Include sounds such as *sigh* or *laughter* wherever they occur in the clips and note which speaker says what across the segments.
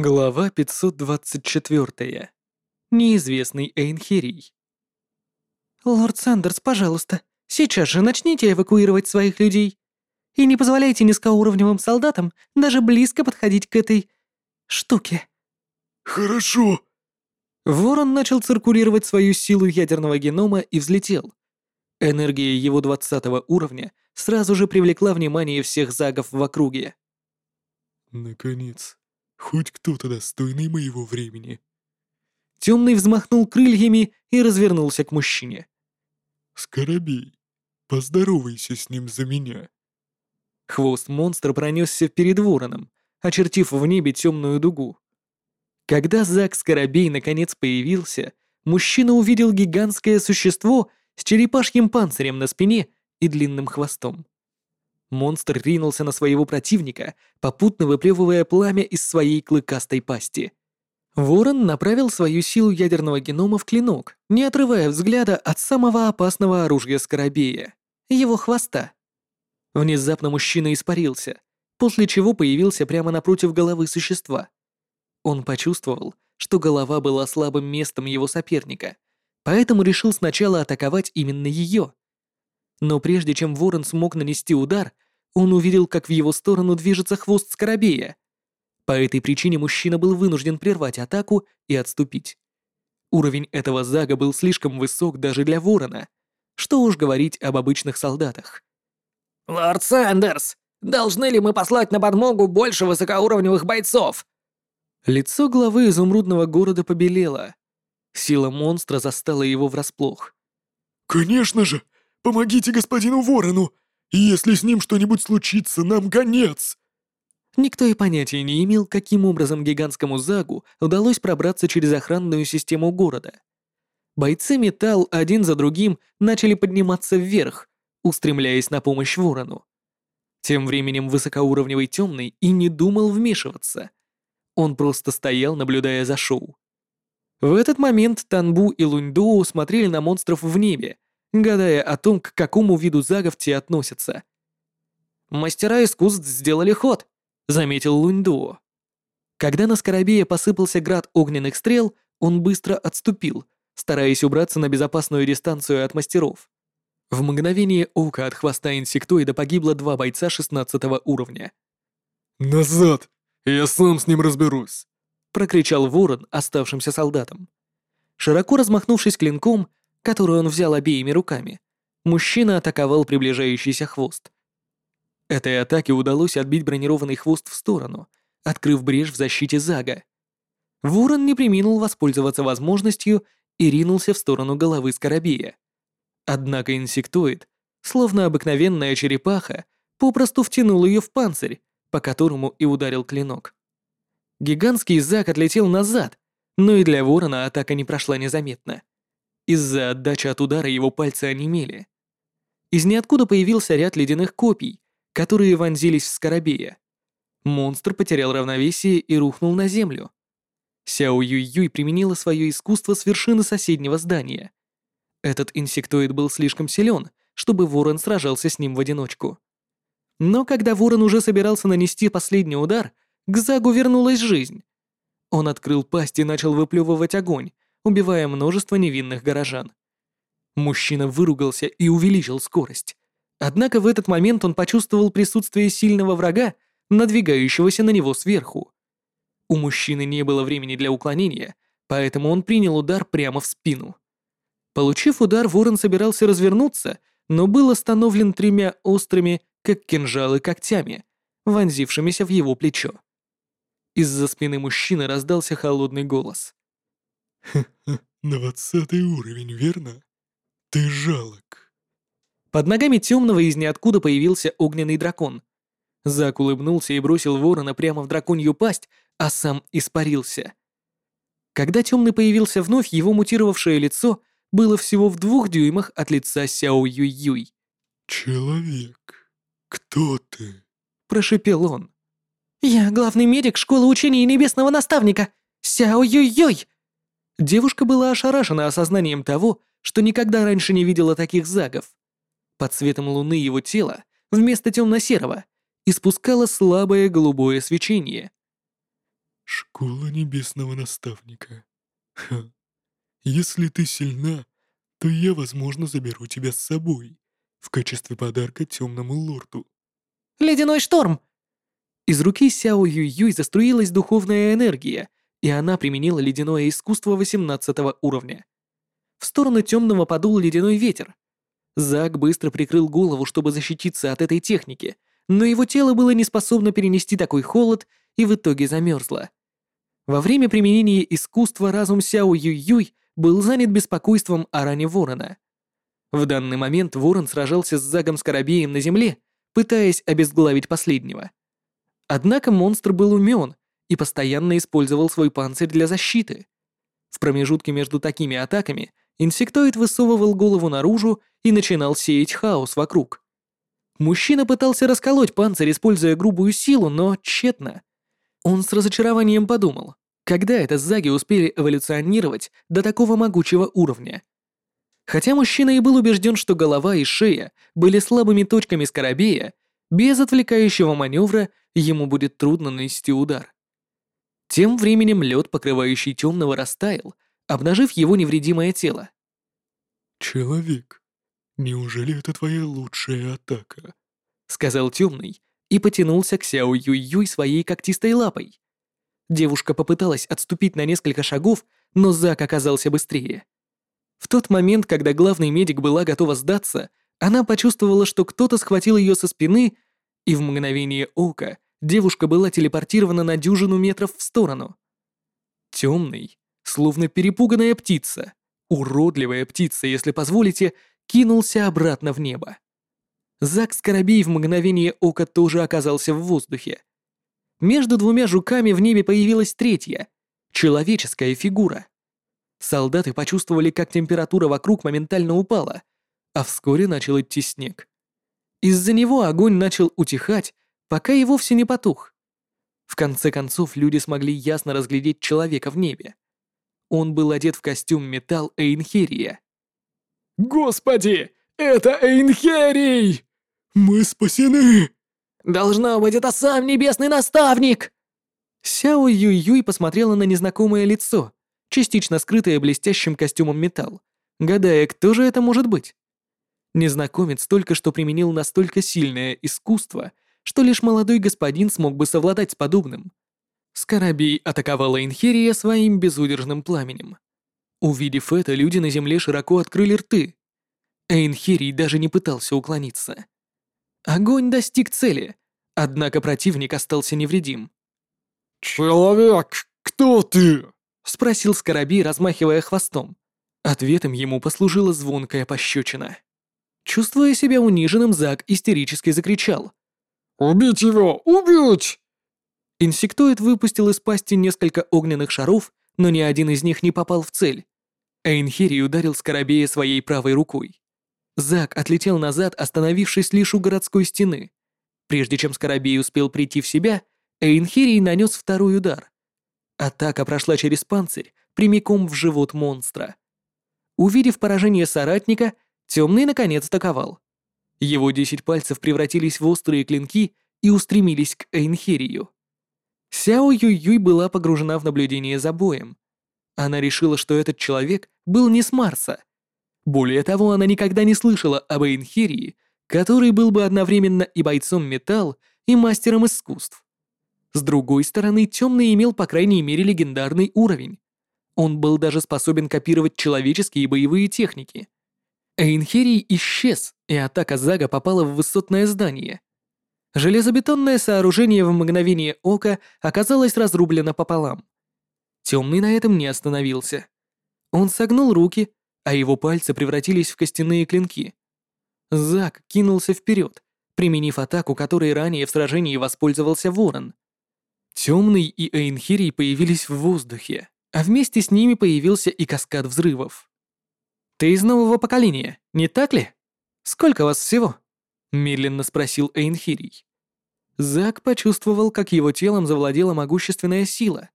Speaker 1: Глава 524. Неизвестный Эйнхерий.
Speaker 2: «Лорд Сандерс, пожалуйста, сейчас же начните эвакуировать своих людей. И не позволяйте низкоуровневым солдатам даже близко подходить к этой... штуке».
Speaker 3: «Хорошо».
Speaker 1: Ворон начал циркулировать свою силу ядерного генома и взлетел. Энергия его 20 уровня сразу же привлекла внимание всех загов в округе.
Speaker 3: «Наконец, Хоть кто-то достойный моего времени.
Speaker 1: Темный взмахнул крыльями и развернулся к мужчине.
Speaker 3: «Скоробей, поздоровайся с ним за меня».
Speaker 1: Хвост монстра пронесся перед вороном, очертив в небе темную дугу. Когда Зак Скоробей наконец появился, мужчина увидел гигантское существо с черепашьим панцирем на спине и длинным хвостом. Монстр ринулся на своего противника, попутно выплевывая пламя из своей клыкастой пасти. Ворон направил свою силу ядерного генома в клинок, не отрывая взгляда от самого опасного оружия Скоробея — его хвоста. Внезапно мужчина испарился, после чего появился прямо напротив головы существа. Он почувствовал, что голова была слабым местом его соперника, поэтому решил сначала атаковать именно ее — но прежде чем ворон смог нанести удар, он увидел, как в его сторону движется хвост скоробея. По этой причине мужчина был вынужден прервать атаку и отступить. Уровень этого зага был слишком высок даже для ворона. Что уж говорить об обычных солдатах.
Speaker 4: «Лорд Сандерс, должны ли мы послать на подмогу больше высокоуровневых бойцов?»
Speaker 1: Лицо главы изумрудного города побелело. Сила монстра застала его врасплох.
Speaker 3: «Конечно же! Помогите господину Ворону! Если с ним что-нибудь случится, нам конец!»
Speaker 1: Никто и понятия не имел, каким образом гигантскому Загу удалось пробраться через охранную систему города. Бойцы Металл один за другим начали подниматься вверх, устремляясь на помощь Ворону. Тем временем высокоуровневый темный и не думал вмешиваться. Он просто стоял, наблюдая за шоу. В этот момент Танбу и Луньдоу смотрели на монстров в небе, гадая о том, к какому виду загов те относятся. «Мастера искусств сделали ход», — заметил Луньдуо. Когда на Скоробея посыпался град огненных стрел, он быстро отступил, стараясь убраться на безопасную дистанцию от мастеров. В мгновение ока от хвоста инсектоида погибло два бойца 16 уровня.
Speaker 3: «Назад! Я сам с ним разберусь!»
Speaker 1: — прокричал ворон оставшимся солдатам. Широко размахнувшись клинком, которую он взял обеими руками, мужчина атаковал приближающийся хвост. Этой атаке удалось отбить бронированный хвост в сторону, открыв брешь в защите Зага. Ворон не приминул воспользоваться возможностью и ринулся в сторону головы Скоробея. Однако инсектоид, словно обыкновенная черепаха, попросту втянул ее в панцирь, по которому и ударил клинок. Гигантский Заг отлетел назад, но и для ворона атака не прошла незаметно. Из-за отдачи от удара его пальцы онемели. Из ниоткуда появился ряд ледяных копий, которые вонзились в скоробея. Монстр потерял равновесие и рухнул на землю. Сяо Юй-Юй применила свое искусство с вершины соседнего здания. Этот инсектоид был слишком силен, чтобы ворон сражался с ним в одиночку. Но когда ворон уже собирался нанести последний удар, к Загу вернулась жизнь. Он открыл пасть и начал выплевывать огонь, убивая множество невинных горожан. Мужчина выругался и увеличил скорость. Однако в этот момент он почувствовал присутствие сильного врага, надвигающегося на него сверху. У мужчины не было времени для уклонения, поэтому он принял удар прямо в спину. Получив удар, ворон собирался развернуться, но был остановлен тремя острыми, как кинжалы, когтями, вонзившимися в его плечо. Из-за спины мужчины раздался холодный голос. *laughs*
Speaker 3: двадцатый уровень, верно? Ты жалок».
Speaker 1: Под ногами темного из ниоткуда появился огненный дракон. Зак улыбнулся и бросил ворона прямо в драконью пасть, а сам испарился. Когда темный появился вновь, его мутировавшее лицо было всего в двух дюймах от лица Сяо Юй-Юй.
Speaker 3: «Человек, кто ты?»
Speaker 1: – прошепел он.
Speaker 2: «Я главный медик школы учения небесного наставника, Сяо Юй-Юй!»
Speaker 1: Девушка была ошарашена осознанием того, что никогда раньше не видела таких загов. Под светом луны его тело, вместо темно-серого, испускало слабое голубое свечение.
Speaker 3: Школа небесного наставника. Ха. Если ты сильна, то я, возможно, заберу тебя с собой в качестве подарка темному лорду.
Speaker 2: Ледяной шторм!
Speaker 1: Из руки Сяо Юй-Юй заструилась духовная энергия, и она применила ледяное искусство 18 уровня. В сторону темного подул ледяной ветер. Зак быстро прикрыл голову, чтобы защититься от этой техники, но его тело было не способно перенести такой холод и в итоге замерзло. Во время применения искусства разум Сяо Юй-Юй был занят беспокойством о ране ворона. В данный момент ворон сражался с Загом Скоробеем на земле, пытаясь обезглавить последнего. Однако монстр был умен и постоянно использовал свой панцирь для защиты. В промежутке между такими атаками инсектоид высовывал голову наружу и начинал сеять хаос вокруг. Мужчина пытался расколоть панцирь, используя грубую силу, но тщетно. Он с разочарованием подумал, когда это заги успели эволюционировать до такого могучего уровня. Хотя мужчина и был убежден, что голова и шея были слабыми точками скоробея, без отвлекающего маневра ему будет трудно нанести удар. Тем временем лед, покрывающий темного, растаял, обнажив его невредимое тело.
Speaker 3: «Человек, неужели это твоя лучшая атака?»
Speaker 1: — сказал темный и потянулся к Сяо Юй-Юй своей когтистой лапой. Девушка попыталась отступить на несколько шагов, но Зак оказался быстрее. В тот момент, когда главный медик была готова сдаться, она почувствовала, что кто-то схватил ее со спины, и в мгновение ока девушка была телепортирована на дюжину метров в сторону. Темный, словно перепуганная птица, уродливая птица, если позволите, кинулся обратно в небо. Зак Скоробей в мгновение ока тоже оказался в воздухе. Между двумя жуками в небе появилась третья, человеческая фигура. Солдаты почувствовали, как температура вокруг моментально упала, а вскоре начал идти снег. Из-за него огонь начал утихать, пока и вовсе не потух. В конце концов, люди смогли ясно разглядеть человека в небе. Он был одет в костюм металл Эйнхерия.
Speaker 3: «Господи, это Эйнхерий! Мы спасены!»
Speaker 4: «Должно быть, это сам небесный наставник!»
Speaker 1: Сяо Юй-Юй посмотрела на незнакомое лицо, частично скрытое блестящим костюмом металл, гадая, кто же это может быть. Незнакомец только что применил настолько сильное искусство, что лишь молодой господин смог бы совладать с подобным. Скоробей атаковала Инхерия своим безудержным пламенем. Увидев это, люди на земле широко открыли рты. Эйнхерий даже не пытался уклониться. Огонь достиг цели, однако противник остался невредим.
Speaker 3: «Человек, кто ты?»
Speaker 1: — спросил Скоробей, размахивая хвостом. Ответом ему послужила звонкая пощечина. Чувствуя себя униженным, Зак истерически закричал.
Speaker 3: «Убить его! Убить!»
Speaker 1: Инсектоид выпустил из пасти несколько огненных шаров, но ни один из них не попал в цель. Эйнхири ударил Скоробея своей правой рукой. Зак отлетел назад, остановившись лишь у городской стены. Прежде чем Скоробей успел прийти в себя, Эйнхирий нанес второй удар. Атака прошла через панцирь, прямиком в живот монстра. Увидев поражение соратника, Темный наконец атаковал. Его десять пальцев превратились в острые клинки и устремились к Эйнхерию. Сяо Юй-Юй была погружена в наблюдение за боем. Она решила, что этот человек был не с Марса. Более того, она никогда не слышала об Эйнхерии, который был бы одновременно и бойцом металл, и мастером искусств. С другой стороны, Темный имел по крайней мере легендарный уровень. Он был даже способен копировать человеческие боевые техники. Эйнхерий исчез, и атака Зага попала в высотное здание. Железобетонное сооружение в мгновение ока оказалось разрублено пополам. Темный на этом не остановился. Он согнул руки, а его пальцы превратились в костяные клинки. Зак кинулся вперед, применив атаку, которой ранее в сражении воспользовался Ворон. Темный и Эйнхирий появились в воздухе, а вместе с ними появился и каскад взрывов. «Ты из нового поколения, не так ли? Сколько вас всего?» — медленно спросил Эйнхирий. Зак почувствовал, как его телом завладела могущественная сила.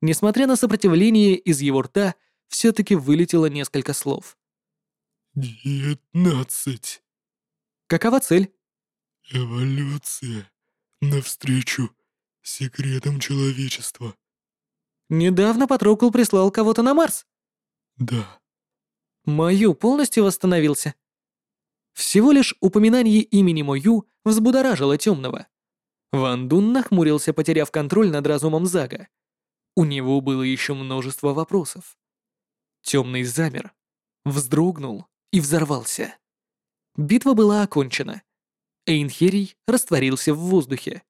Speaker 1: Несмотря на сопротивление, из его рта все-таки вылетело несколько слов.
Speaker 3: «Девятнадцать».
Speaker 1: «Какова цель?»
Speaker 3: «Эволюция. Навстречу секретам человечества».
Speaker 2: Недавно Патрокл прислал кого-то на Марс.
Speaker 3: Да.
Speaker 2: Мою полностью восстановился.
Speaker 1: Всего лишь упоминание имени Мою взбудоражило темного. Ван Дун нахмурился, потеряв контроль над разумом Зага. У него было еще множество вопросов. Темный замер, вздрогнул и взорвался. Битва была окончена. Эйнхерий растворился в воздухе.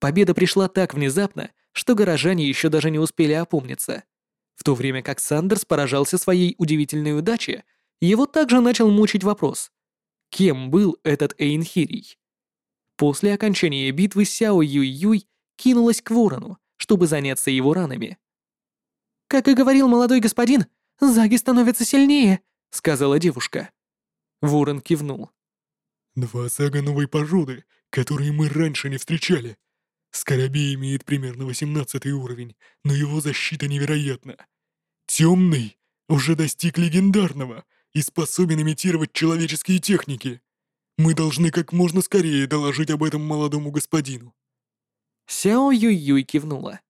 Speaker 1: Победа пришла так внезапно, что горожане еще даже не успели опомниться. В то время как Сандерс поражался своей удивительной удаче, его также начал мучить вопрос. Кем был этот Эйнхирий? После окончания битвы Сяо Юй-Юй кинулась к ворону, чтобы заняться его ранами.
Speaker 2: «Как и говорил молодой господин, Заги становятся сильнее», — сказала девушка.
Speaker 1: Ворон кивнул.
Speaker 3: Два сага новой породы, которые мы раньше не встречали. Скоробей имеет примерно 18 уровень, но его защита невероятна. Темный уже достиг легендарного и способен имитировать человеческие техники. Мы должны как можно скорее доложить об этом молодому господину.
Speaker 1: Сяо Юй-Юй кивнула.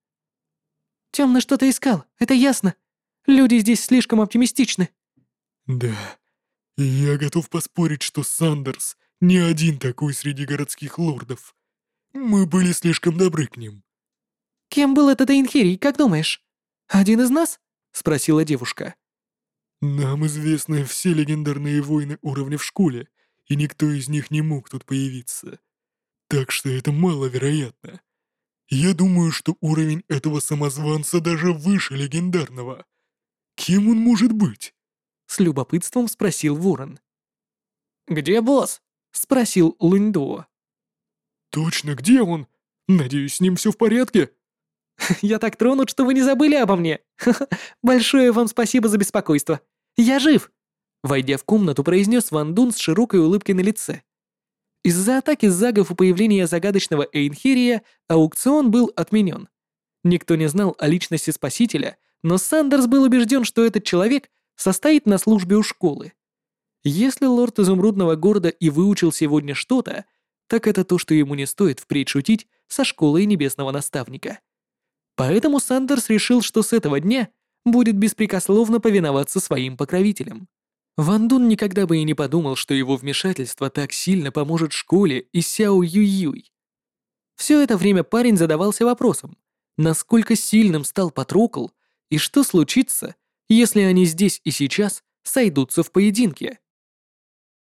Speaker 2: Темный что-то искал, это ясно. Люди здесь слишком оптимистичны.
Speaker 3: Да, и я готов поспорить, что Сандерс не один такой среди городских лордов. Мы были слишком добры к ним.
Speaker 2: Кем был этот Эйнхирий, как думаешь? Один из нас? Спросила девушка.
Speaker 3: Нам известны все легендарные воины уровня в школе, и никто из них не мог тут появиться. Так что это маловероятно. Я думаю, что уровень этого самозванца даже выше легендарного. Кем он может быть?
Speaker 1: С любопытством спросил Ворон.
Speaker 4: «Где босс?» — спросил Луньдуо.
Speaker 3: «Точно, где он? Надеюсь, с ним все в порядке?» *laughs*
Speaker 2: «Я так тронут, что вы не забыли обо мне. *laughs* Большое вам спасибо за беспокойство. Я жив!»
Speaker 1: Войдя в комнату, произнес Ван Дун с широкой улыбкой на лице. Из-за атаки загов и появления загадочного Эйнхерия аукцион был отменен. Никто не знал о личности спасителя, но Сандерс был убежден, что этот человек состоит на службе у школы. Если лорд Изумрудного города и выучил сегодня что-то, так это то, что ему не стоит впредь шутить со школой Небесного Наставника. Поэтому Сандерс решил, что с этого дня будет беспрекословно повиноваться своим покровителям. Ван Дун никогда бы и не подумал, что его вмешательство так сильно поможет школе и Сяо Юй-Юй. Все это время парень задавался вопросом, насколько сильным стал Патрокл и что случится, если они здесь и сейчас сойдутся в поединке.